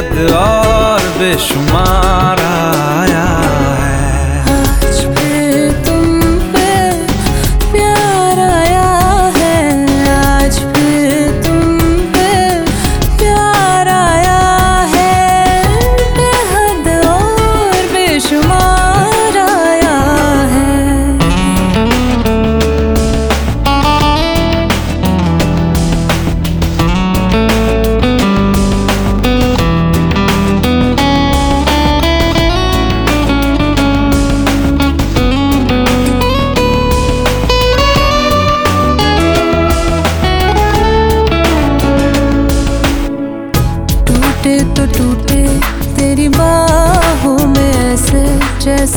बेहद और बेशुमार आया।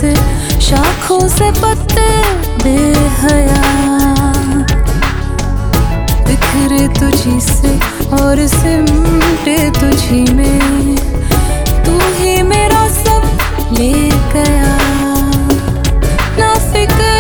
जैसे शाखों से पत्ते बेहया। बिखरे तुझी से और सिमटे तुझी में, तू ही मेरा सब ले गया। ना फ़िक्र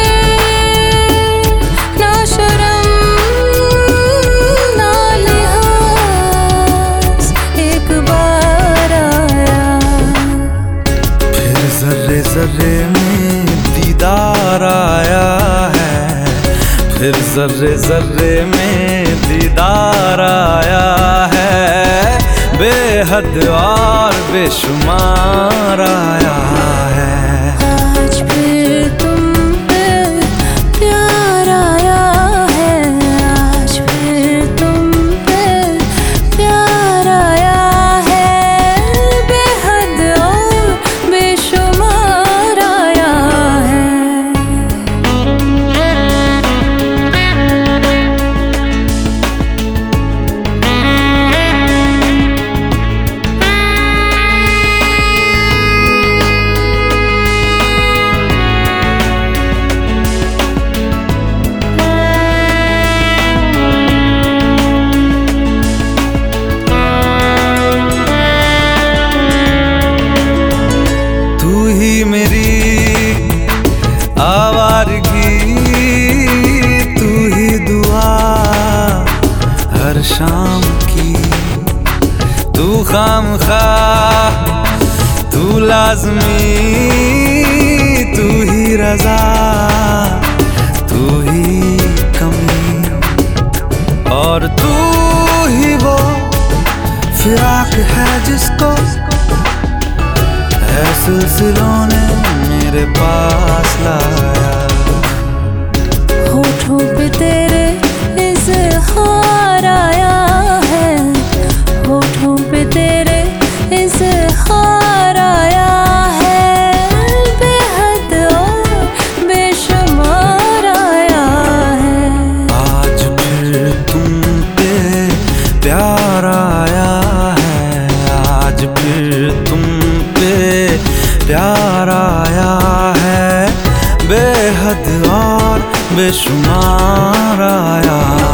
आया है। फिर जर्रे जर्रे में दीदार आया है। बेहद और बेशुमार आया शाम की तू खाम खा तू लाजमी तू ही रजा तू ही कमी और तू ही वो फिराक है जिसको है सिलसिलों ने मेरे पास लाया बेशुमार आया।